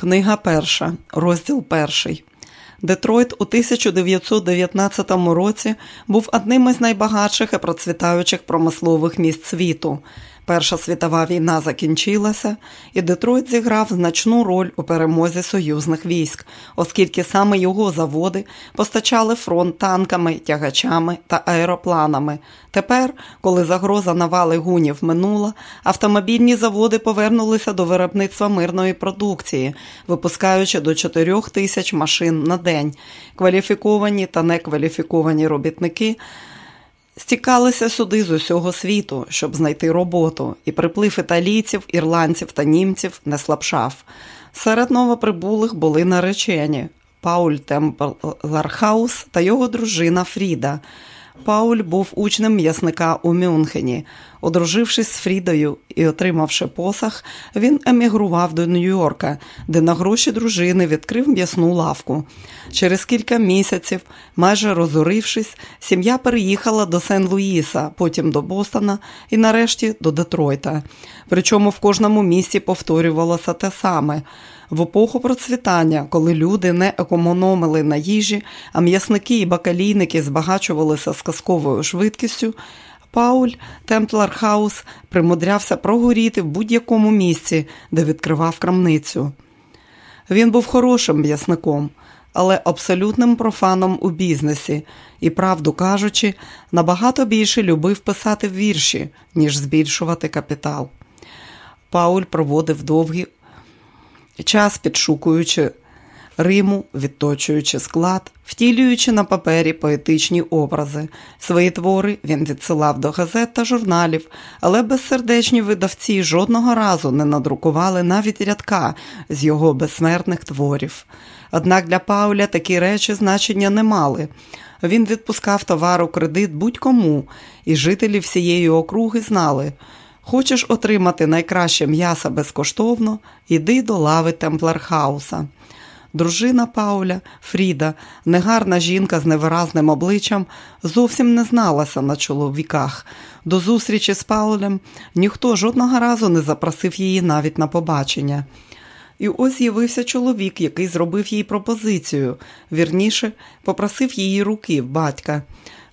Книга перша, розділ перший. Детройт у 1919 році був одним із найбагатших і процвітаючих промислових міст світу. Перша світова війна закінчилася, і Детройт зіграв значну роль у перемозі союзних військ, оскільки саме його заводи постачали фронт танками, тягачами та аеропланами. Тепер, коли загроза навали гунів минула, автомобільні заводи повернулися до виробництва мирної продукції, випускаючи до 4 тисяч машин на день. Кваліфіковані та некваліфіковані робітники стікалися сюди з усього світу, щоб знайти роботу, і приплив італійців, ірландців та німців не слабшав. Серед новоприбулих були наречені Пауль Темплархаус та його дружина Фріда. Пауль був учнем м'ясника у Мюнхені. Одружившись з Фрідою і отримавши посах, він емігрував до Нью-Йорка, де на гроші дружини відкрив м'ясну лавку. Через кілька місяців, майже розорившись, сім'я переїхала до Сен-Луїса, потім до Бостона і нарешті до Детройта. Причому в кожному місті повторювалося те саме. В епоху процвітання, коли люди не економили на їжі, а м'ясники і бакалійники збагачувалися з казковою швидкістю, Пауль Темплархаус примудрявся прогоріти в будь-якому місці, де відкривав крамницю. Він був хорошим м'ясником, але абсолютним профаном у бізнесі і, правду кажучи, набагато більше любив писати вірші, ніж збільшувати капітал. Пауль проводив довгі час підшукуючи Риму, відточуючи склад, втілюючи на папері поетичні образи. Свої твори він відсилав до газет та журналів, але безсердечні видавці жодного разу не надрукували навіть рядка з його безсмертних творів. Однак для Пауля такі речі значення не мали. Він відпускав товар у кредит будь-кому, і жителі всієї округи знали. Хочеш отримати найкраще м'ясо безкоштовно, іди до лави Темплархауса. Дружина Пауля, Фріда, негарна жінка з невиразним обличчям, зовсім не зналася на чоловіках. До зустрічі з Паулем ніхто жодного разу не запросив її навіть на побачення. І ось з'явився чоловік, який зробив їй пропозицію, вірніше, попросив її руки в батька.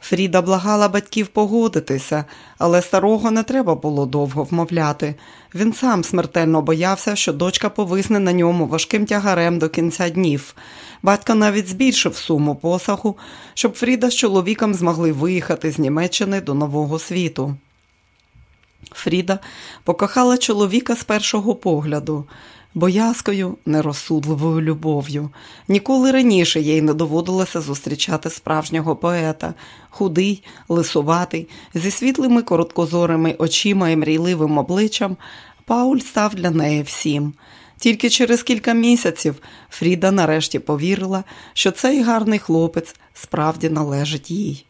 Фріда благала батьків погодитися, але старого не треба було довго вмовляти. Він сам смертельно боявся, що дочка повисне на ньому важким тягарем до кінця днів. Батько навіть збільшив суму посаху, щоб Фріда з чоловіком змогли виїхати з Німеччини до Нового світу. Фріда покохала чоловіка з першого погляду боязкою, нерозсудливою любов'ю. Ніколи раніше їй не доводилося зустрічати справжнього поета, худий, лисуватий, зі світлими короткозорими очима і мрійливим обличчям. Пауль став для неї всім. Тільки через кілька місяців Фріда нарешті повірила, що цей гарний хлопець справді належить їй.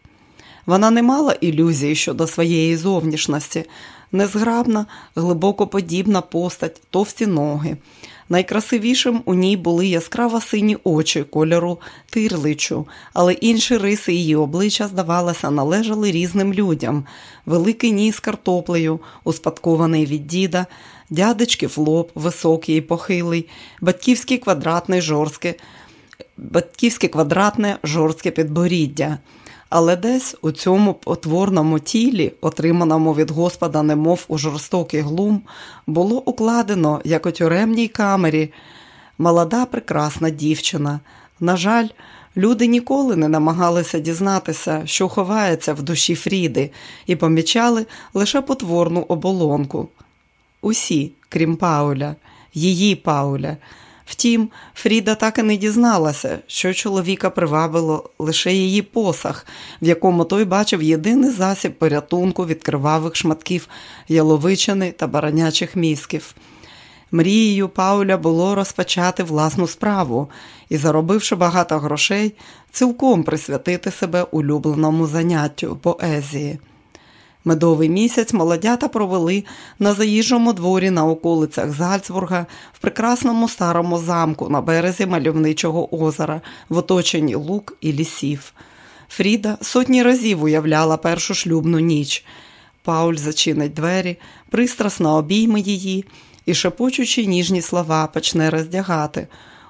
Вона не мала ілюзій щодо своєї зовнішності, незграбна, глибоко подібна постать, товсті ноги. Найкрасивішим у ній були яскраво сині очі кольору тирличу, але інші риси її обличчя, здавалося, належали різним людям. Великий ніс картоплею, успадкований від діда, дядечків лоб, високий і похилий, батьківське квадратне жорстке, батьківське квадратне жорстке підборіддя. Але десь у цьому потворному тілі, отриманому від Господа, немов у жорстокий глум, було укладено, як у тюремній камері, молода прекрасна дівчина. На жаль, люди ніколи не намагалися дізнатися, що ховається в душі Фріди, і помічали лише потворну оболонку. Усі, крім Пауля, її Пауля. Втім, Фріда так і не дізналася, що чоловіка привабило лише її посах, в якому той бачив єдиний засіб порятунку від кривавих шматків яловичини та баранячих мізків. Мрією Пауля було розпочати власну справу і, заробивши багато грошей, цілком присвятити себе улюбленому заняттю поезії. Медовий місяць молодята провели на заїжджому дворі на околицях Зальцбурга в прекрасному старому замку на березі мальовничого озера, в оточенні лук і лісів. Фріда сотні разів уявляла першу шлюбну ніч. Пауль зачинить двері, пристрасно обійме її, і, шепочучи ніжні слова, почне роздягати.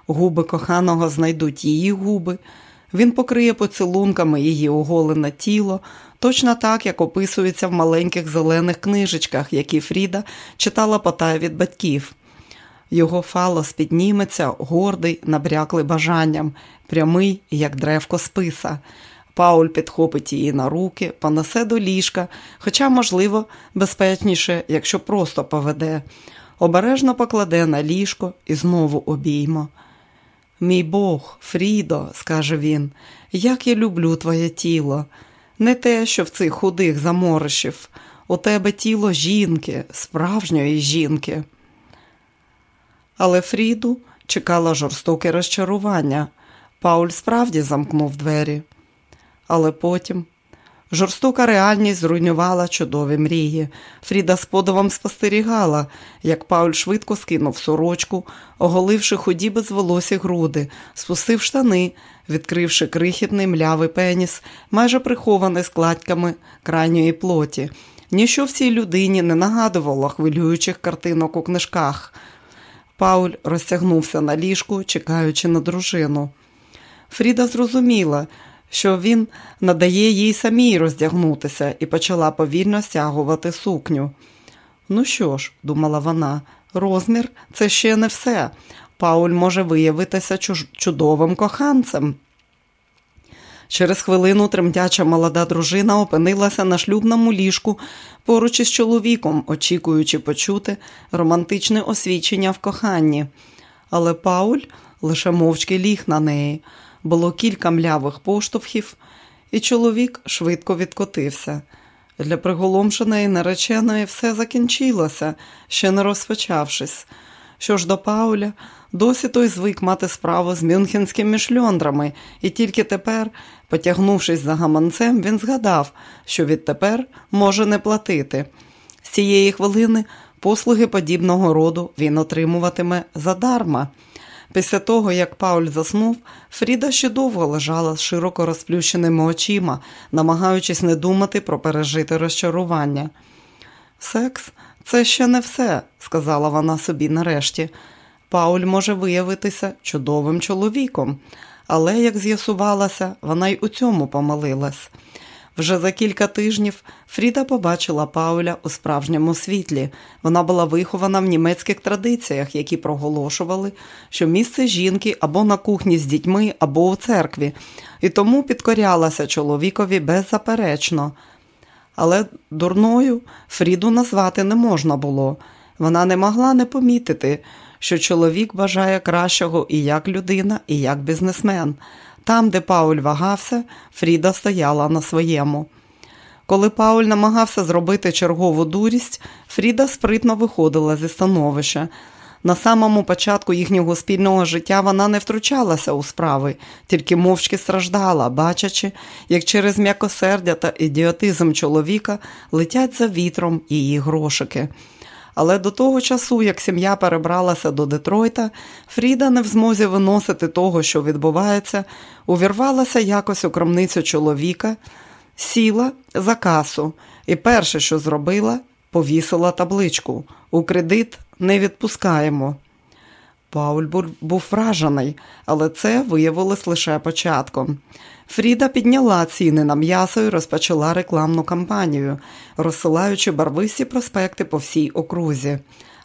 Губи коханого знайдуть її губи. Він покриє поцілунками її оголене тіло, точно так, як описується в маленьких зелених книжечках, які Фріда читала потай від батьків. Його фалос підніметься, гордий, набряклий бажанням, прямий, як древко списа. Пауль підхопить її на руки, понесе до ліжка, хоча, можливо, безпечніше, якщо просто поведе. Обережно покладе на ліжко і знову обіймо. Мій Бог, Фрідо, скаже він, як я люблю твоє тіло. Не те, що в цих худих заморишів. У тебе тіло жінки, справжньої жінки. Але Фріду чекало жорстоке розчарування. Пауль справді замкнув двері. Але потім жорстока реальність зруйнувала чудові мрії. Фріда з подивом спостерігала, як Пауль швидко скинув сорочку, оголивши ході без волосі груди, спустив штани, відкривши крихітний млявий пеніс, майже прихований складками крайньої плоті. Ніщо в цій людині не нагадувало хвилюючих картинок у книжках. Пауль розтягнувся на ліжку, чекаючи на дружину. Фріда зрозуміла, що він надає їй самій роздягнутися і почала повільно стягувати сукню. Ну що ж, думала вона, розмір це ще не все. Пауль може виявитися чудовим коханцем. Через хвилину тремтяча молода дружина опинилася на шлюбному ліжку поруч із чоловіком, очікуючи почути романтичне освічення в коханні. Але Пауль лише мовчки ліг на неї. Було кілька млявих поштовхів, і чоловік швидко відкотився. Для приголомшеної нареченої все закінчилося, ще не розпочавшись. Що ж до Пауля, досі той звик мати справу з мюнхенськими шльондрами, і тільки тепер, потягнувшись за гаманцем, він згадав, що відтепер може не платити. З цієї хвилини послуги подібного роду він отримуватиме задарма. Після того, як Пауль заснув, Фріда ще довго лежала з широко розплющеними очима, намагаючись не думати про пережите розчарування. Секс це ще не все, сказала вона собі нарешті. Пауль може виявитися чудовим чоловіком, але, як з'ясувалося, вона й у цьому помилилась. Вже за кілька тижнів Фріда побачила Пауля у справжньому світлі. Вона була вихована в німецьких традиціях, які проголошували, що місце жінки або на кухні з дітьми, або у церкві, і тому підкорялася чоловікові беззаперечно. Але дурною Фріду назвати не можна було. Вона не могла не помітити, що чоловік бажає кращого і як людина, і як бізнесмен. Там, де Пауль вагався, Фріда стояла на своєму. Коли Пауль намагався зробити чергову дурість, Фріда спритно виходила зі становища. На самому початку їхнього спільного життя вона не втручалася у справи, тільки мовчки страждала, бачачи, як через м'якосердя та ідіотизм чоловіка летять за вітром її грошики. Але до того часу, як сім'я перебралася до Детройта, Фріда не в змозі виносити того, що відбувається, увірвалася якось у крамницю чоловіка, сіла за касу і перше, що зробила, повісила табличку у кредит не відпускаємо. Пауль був вражений, але це виявилось лише початком. Фріда підняла ціни на м'ясо і розпочала рекламну кампанію, розсилаючи барвисті проспекти по всій окрузі.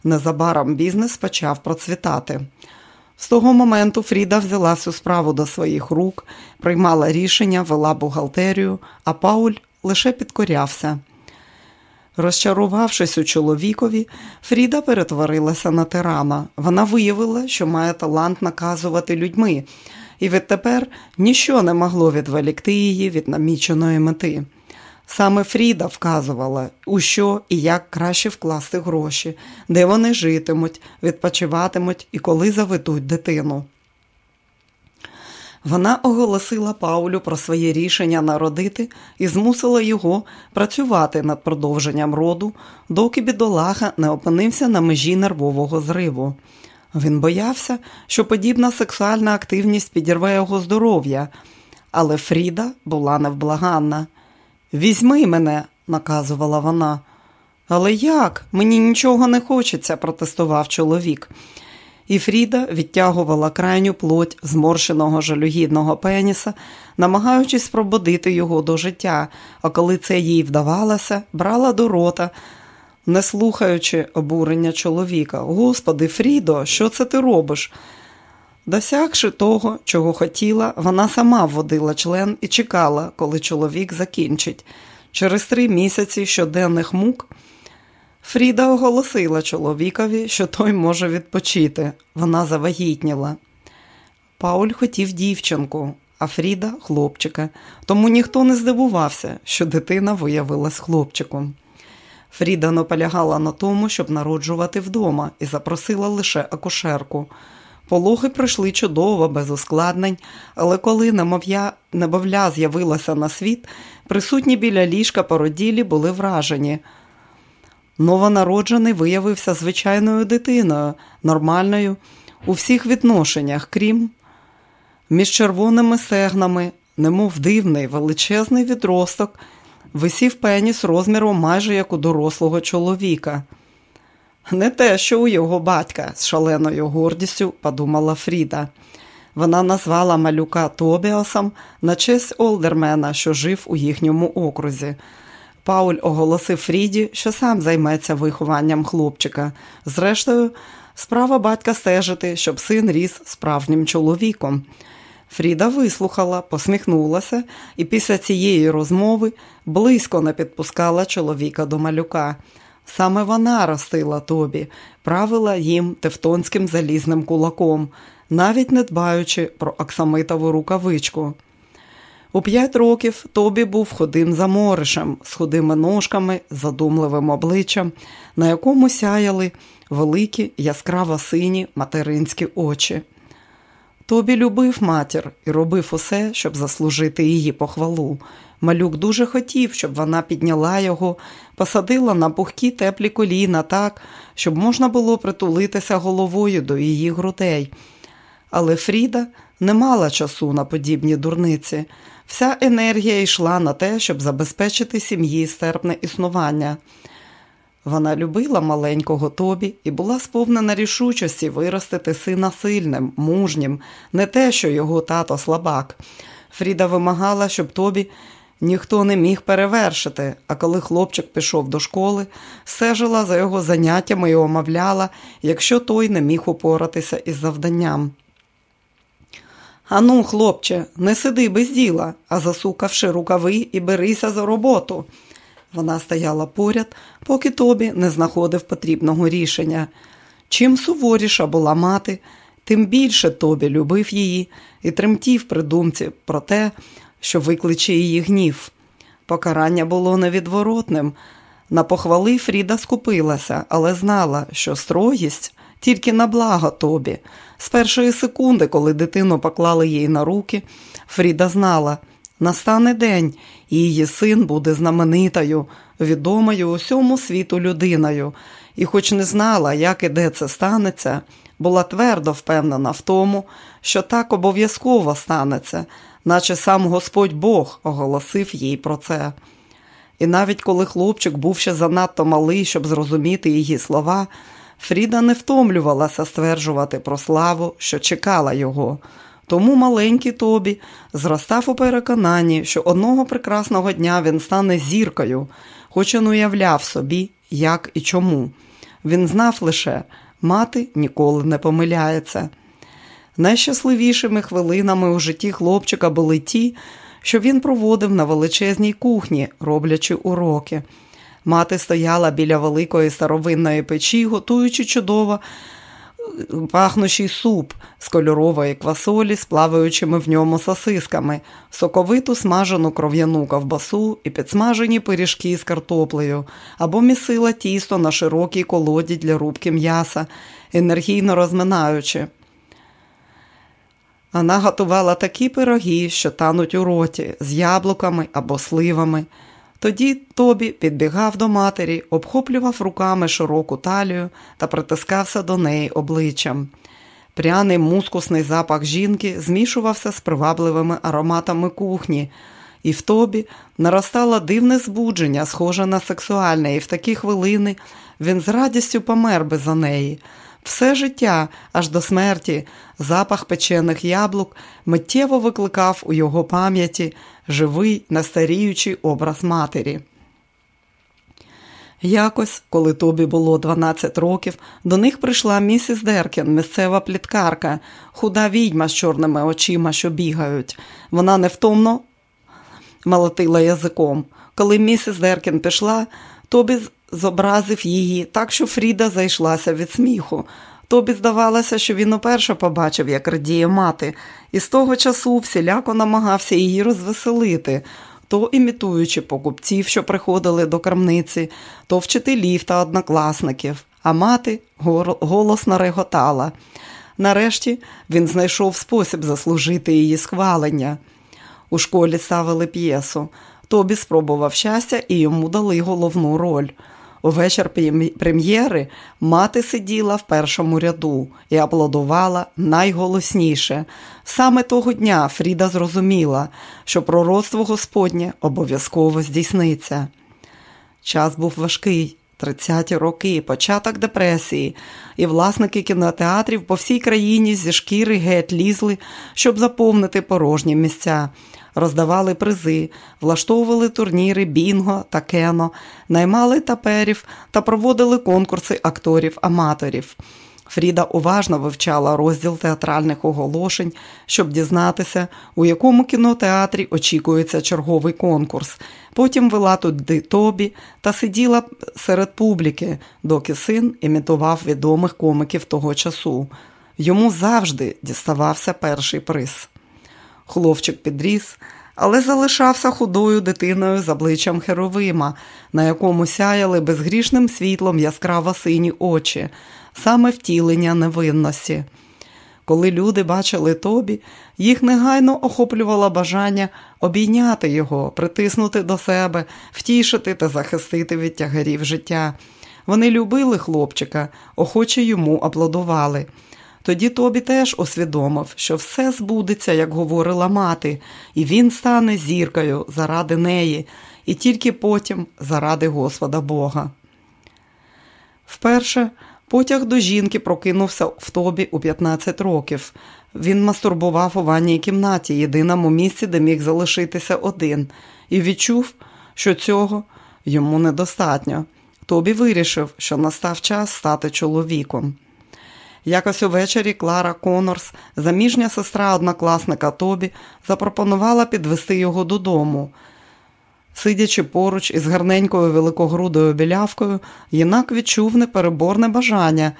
Незабаром бізнес почав процвітати. З того моменту Фріда взяла всю справу до своїх рук, приймала рішення, вела бухгалтерію, а Пауль лише підкорявся. Розчарувавшись у чоловікові, Фріда перетворилася на тирана. Вона виявила, що має талант наказувати людьми, і відтепер ніщо не могло відволікти її від наміченої мети. Саме Фріда вказувала, у що і як краще вкласти гроші, де вони житимуть, відпочиватимуть і коли заведуть дитину. Вона оголосила Паулю про своє рішення народити і змусила його працювати над продовженням роду, доки бідолаха не опинився на межі нервового зриву. Він боявся, що подібна сексуальна активність підірве його здоров'я, але Фріда була невблаганна. Візьми мене, наказувала вона. Але як? Мені нічого не хочеться, протестував чоловік. І Фріда відтягувала крайню плоть зморщеного жалюгідного пеніса, намагаючись пробудити його до життя, а коли це їй вдавалося, брала до рота, не слухаючи обурення чоловіка. Господи, Фрідо, що це ти робиш? Досягши того, чого хотіла, вона сама вводила член і чекала, коли чоловік закінчить. Через три місяці щоденних мук. Фріда оголосила чоловікові, що той може відпочити. Вона завагітніла. Пауль хотів дівчинку, а Фріда хлопчика, тому ніхто не здивувався, що дитина виявилась хлопчиком. Фріда наполягала на тому, щоб народжувати вдома, і запросила лише акушерку. Пологи пройшли чудово, без ускладнень, але коли немовля з'явилася на світ, присутні біля ліжка породілі були вражені. Новонароджений виявився звичайною дитиною, нормальною у всіх відношеннях, крім між червоними стегнами, немов дивний величезний відросток, висів пеніс розміром майже як у дорослого чоловіка. Не те, що у його батька, з шаленою гордістю подумала Фріда. Вона назвала малюка Тобіасом на честь Олдермена, що жив у їхньому окрузі. Пауль оголосив Фріді, що сам займеться вихованням хлопчика. Зрештою, справа батька стежити, щоб син ріс справжнім чоловіком. Фріда вислухала, посміхнулася і після цієї розмови близько не підпускала чоловіка до малюка. Саме вона ростила тобі, правила їм тевтонським залізним кулаком, навіть не дбаючи про оксамитову рукавичку. У п'ять років Тобі був ходим заморишем, з худими ножками, задумливим обличчям, на якому сяяли великі яскраво сині материнські очі. Тобі любив матір і робив усе, щоб заслужити її похвалу. Малюк дуже хотів, щоб вона підняла його, посадила на пухкі теплі коліна так, щоб можна було притулитися головою до її грудей. Але Фріда не мала часу на подібні дурниці. Вся енергія йшла на те, щоб забезпечити сім'ї стерпне існування. Вона любила маленького Тобі і була сповнена рішучості виростити сина сильним, мужнім, не те, що його тато слабак. Фріда вимагала, щоб Тобі ніхто не міг перевершити, а коли хлопчик пішов до школи, стежила за його заняттями і омовляла, якщо той не міг упоратися із завданням. Ану, хлопче, не сиди без діла, а засукавши рукави і берися за роботу. Вона стояла поряд, поки Тобі не знаходив потрібного рішення. Чим суворіша була мати, тим більше Тобі любив її і тремтів при думці про те, що викличе її гнів. Покарання було невідворотним. На похвали Фріда скупилася, але знала, що строгість тільки на благо Тобі. З першої секунди, коли дитину поклали їй на руки, Фріда знала, настане день, і її син буде знаменитою, відомою усьому світу людиною, і, хоч не знала, як і де це станеться, була твердо впевнена в тому, що так обов'язково станеться, наче сам Господь Бог оголосив їй про це. І навіть коли хлопчик був ще занадто малий, щоб зрозуміти її слова, Фріда не втомлювалася стверджувати про славу, що чекала його. Тому маленький Тобі зростав у переконанні, що одного прекрасного дня він стане зіркою, хоч і уявляв собі, як і чому. Він знав лише, мати ніколи не помиляється. Найщасливішими хвилинами у житті хлопчика були ті, що він проводив на величезній кухні, роблячи уроки. Мати стояла біля великої старовинної печі, готуючи чудово пахнущий суп з кольорової квасолі з плаваючими в ньому сосисками, соковиту смажену кров'яну ковбасу і підсмажені пиріжки з картоплею, або місила тісто на широкій колоді для рубки м'яса, енергійно розминаючи. Вона готувала такі пироги, що тануть у роті, з яблуками або сливами. Тоді Тобі підбігав до матері, обхоплював руками широку талію та притискався до неї обличчям. Пряний мускусний запах жінки змішувався з привабливими ароматами кухні, і в тобі наростало дивне збудження, схоже на сексуальне, і в такі хвилини він з радістю помер би за неї. Все життя, аж до смерті, запах печених яблук миттєво викликав у його пам'яті живий, настаріючий образ матері. Якось, коли тобі було 12 років, до них прийшла місіс Деркін, місцева пліткарка, худа відьма з чорними очима, що бігають. Вона невтомно молотила язиком. Коли місіс Деркін пішла, Тобі зобразив її так, що Фріда зайшлася від сміху. Тобі здавалося, що він уперше побачив, як радіє мати, і з того часу всіляко намагався її розвеселити, то імітуючи покупців, що приходили до крамниці, то вчителів та однокласників, а мати голосно реготала. Нарешті він знайшов спосіб заслужити її схвалення. У школі ставили п'єсу. Тобі спробував щастя і йому дали головну роль. Увечір прем'єри мати сиділа в першому ряду і аплодувала найголосніше. Саме того дня Фріда зрозуміла, що пророцтво Господнє обов'язково здійсниться. Час був важкий, 30-ті роки, початок депресії, і власники кінотеатрів по всій країні зі шкіри геть лізли, щоб заповнити порожні місця роздавали призи, влаштовували турніри Бінго та Кено, наймали таперів та проводили конкурси акторів-аматорів. Фріда уважно вивчала розділ театральних оголошень, щоб дізнатися, у якому кінотеатрі очікується черговий конкурс. Потім вела туди тобі та сиділа серед публіки, доки син імітував відомих комиків того часу. Йому завжди діставався перший приз. Хлопчик підріс, але залишався худою дитиною з обличчям Херовима, на якому сяяли безгрішним світлом яскраво сині очі, саме втілення невинності. Коли люди бачили тобі, їх негайно охоплювало бажання обійняти його, притиснути до себе, втішити та захистити від тягарів життя. Вони любили хлопчика, охоче йому аплодували. Тоді Тобі теж усвідомив, що все збудеться, як говорила мати, і він стане зіркою заради неї, і тільки потім заради Господа Бога. Вперше потяг до жінки прокинувся в тобі у 15 років. Він мастурбував у ванній кімнаті, єдиному місці, де міг залишитися один, і відчув, що цього йому недостатньо. Тобі вирішив, що настав час стати чоловіком. Якось увечері Клара Конорс, заміжня сестра однокласника Тобі, запропонувала підвести його додому. Сидячи поруч із гарненькою великогрудою білявкою, Єнак відчув непереборне бажання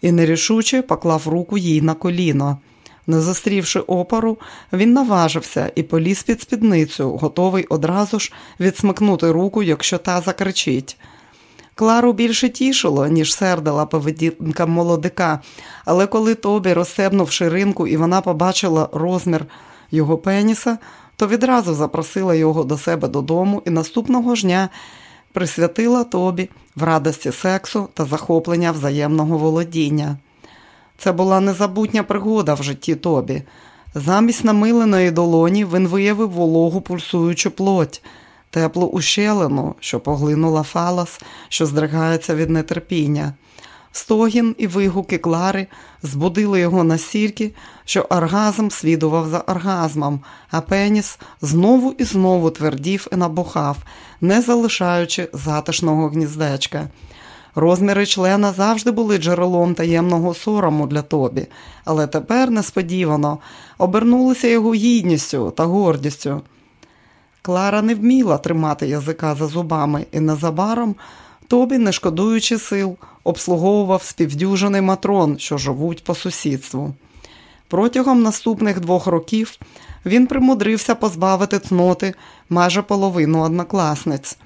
і нерішуче поклав руку їй на коліно. Не зустрівши опору, він наважився і поліз під спідницю, готовий одразу ж відсмикнути руку, якщо та закричить. Клару більше тішило, ніж сердила поведінка молодика, але коли Тобі розсебнув ширинку і вона побачила розмір його пеніса, то відразу запросила його до себе додому і наступного ж дня присвятила Тобі в радості сексу та захоплення взаємного володіння. Це була незабутня пригода в житті Тобі. Замість намиленої долоні він виявив вологу пульсуючу плоть теплу ущелину, що поглинула фалас, що здригається від нетерпіння. Стогін і вигуки Клари збудили його настільки, що оргазм слідував за оргазмом, а пеніс знову і знову твердів і набухав, не залишаючи затишного гніздечка. Розміри члена завжди були джерелом таємного сорому для тобі, але тепер несподівано обернулися його гідністю та гордістю. Клара не вміла тримати язика за зубами, і незабаром Тобі, не шкодуючи сил, обслуговував співдюжений матрон, що живуть по сусідству. Протягом наступних двох років він примудрився позбавити цноти майже половину однокласниць.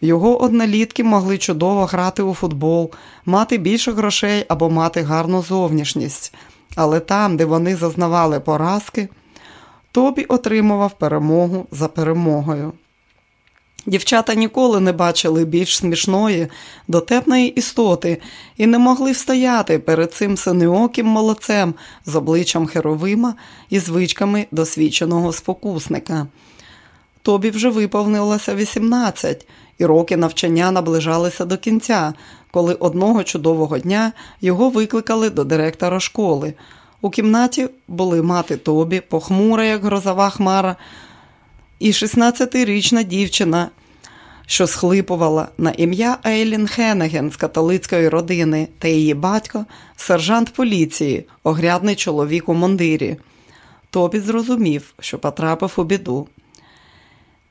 Його однолітки могли чудово грати у футбол, мати більше грошей або мати гарну зовнішність, але там, де вони зазнавали поразки, Тобі отримував перемогу за перемогою. Дівчата ніколи не бачили більш смішної, дотепної істоти і не могли встояти перед цим синеоким молодцем з обличчям Херовима і звичками досвідченого спокусника. Тобі вже виповнилося 18, і роки навчання наближалися до кінця, коли одного чудового дня його викликали до директора школи. У кімнаті були мати Тобі, похмура, як грозова хмара, і 16-річна дівчина, що схлипувала на ім'я Ейлін Хенеген з католицької родини та її батько, сержант поліції, огрядний чоловік у мундирі. Тобі зрозумів, що потрапив у біду.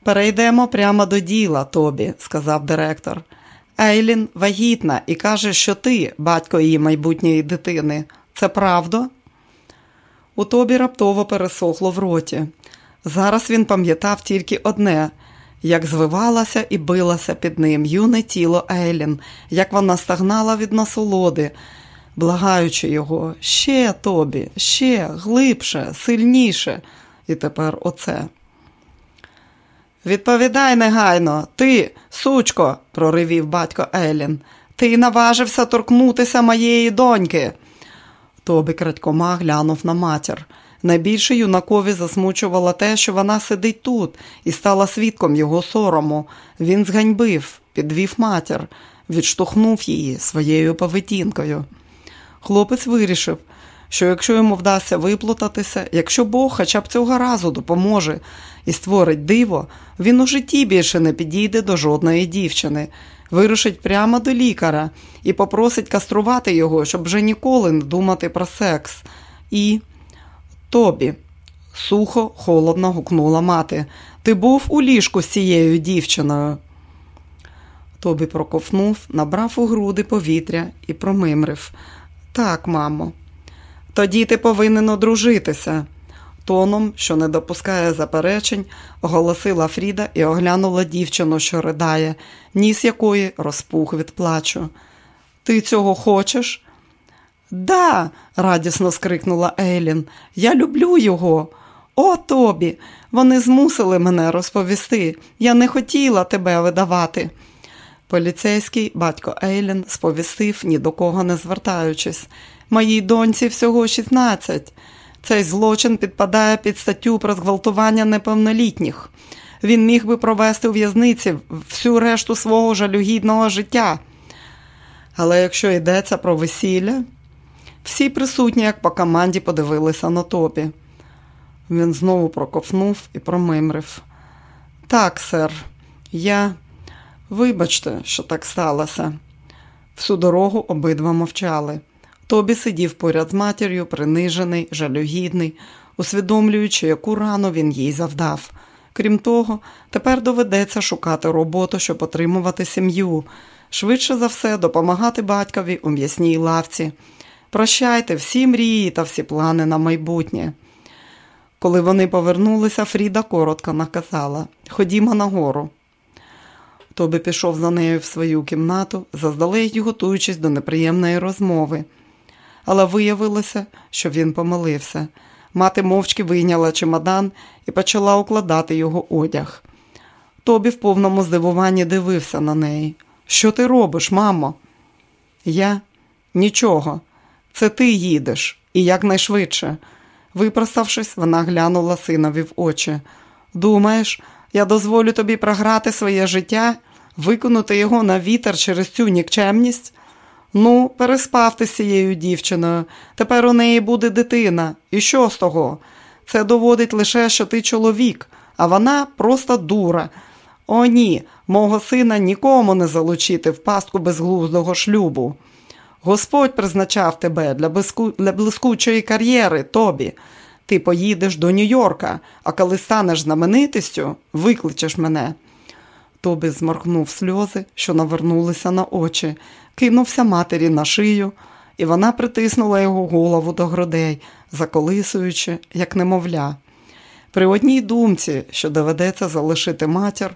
Перейдемо прямо до діла, Тобі, сказав директор. Ейлін вагітна і каже, що ти, батько її майбутньої дитини. Це правда? У Тобі раптово пересохло в роті. Зараз він пам'ятав тільки одне як звивалася і билася під ним юне тіло Ейлін, як вона стагнала від насолоди, благаючи його ще тобі, ще глибше, сильніше. І тепер оце. Відповідай негайно, ти, сучко, проривів батько Елін, ти наважився торкнутися моєї доньки. Тобі крадькома глянув на матір. Найбільше юнакові засмучувало те, що вона сидить тут і стала свідком його сорому. Він зганьбив, підвів матір, відштовхнув її своєю поведінкою. Хлопець вирішив, що якщо йому вдасться виплутатися, якщо Бог хоча б цього разу допоможе і створить диво, він у житті більше не підійде до жодної дівчини, вирушить прямо до лікаря і попросить каструвати його, щоб вже ніколи не думати про секс. І Тобі, сухо, холодно гукнула мати. Ти був у ліжку з цією дівчиною. Тобі проковнув, набрав у груди повітря і промимрив. Так, мамо. Тоді ти повинен одружитися. Тоном, що не допускає заперечень, оголосила Фріда і оглянула дівчину, що ридає, ніс якої розпух від плачу. Ти цього хочеш? Да, радісно скрикнула Ейлін. Я люблю його. О, тобі. Вони змусили мене розповісти. Я не хотіла тебе видавати. Поліцейський батько Ейлін сповістив, ні до кого не звертаючись. Моїй доньці всього 16. Цей злочин підпадає під статтю про зґвалтування неповнолітніх. Він міг би провести у в'язниці всю решту свого жалюгідного життя. Але якщо йдеться про весілля, всі присутні, як по команді, подивилися на топі. Він знову проковнув і промимрив. Так, сер, я. Вибачте, що так сталося. Всю дорогу обидва мовчали. Тобі сидів поряд з матір'ю, принижений, жалюгідний, усвідомлюючи, яку рану він їй завдав. Крім того, тепер доведеться шукати роботу, щоб отримувати сім'ю, швидше за все, допомагати батькові у м'ясній лавці. Прощайте всі мрії та всі плани на майбутнє. Коли вони повернулися, Фріда коротко наказала Ходімо нагору. Тобі пішов за нею в свою кімнату, заздалегідь готуючись до неприємної розмови. Але виявилося, що він помилився. Мати мовчки вийняла чемодан і почала укладати його одяг. Тобі в повному здивуванні дивився на неї. Що ти робиш, мамо? Я нічого. Це ти їдеш, і якнайшвидше. Випроставшись, вона глянула синові в очі. Думаєш, я дозволю тобі програти своє життя, виконати його на вітер через цю нікчемність? Ну, переспав ти з цією дівчиною. Тепер у неї буде дитина. І що з того? Це доводить лише, що ти чоловік, а вона просто дура. О, ні, мого сина нікому не залучити в пастку безглуздого шлюбу. Господь призначав тебе для, блиску... для блискучої кар'єри, тобі. Ти поїдеш до Нью-Йорка, а коли станеш знаменитістю, викличеш мене. Тобі зморкнув сльози, що навернулися на очі, кинувся матері на шию, і вона притиснула його голову до грудей, заколисуючи, як немовля. При одній думці, що доведеться залишити матір,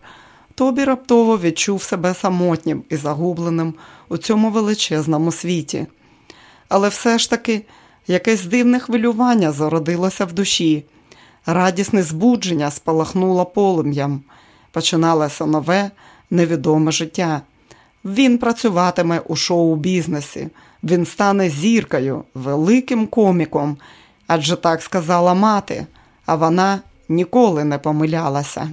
Тобі раптово відчув себе самотнім і загубленим у цьому величезному світі. Але все ж таки якесь дивне хвилювання зародилося в душі, радісне збудження спалахнуло полум'ям, починалося нове, невідоме життя. Він працюватиме у шоу-бізнесі, він стане зіркою, великим коміком, адже так сказала мати, а вона ніколи не помилялася.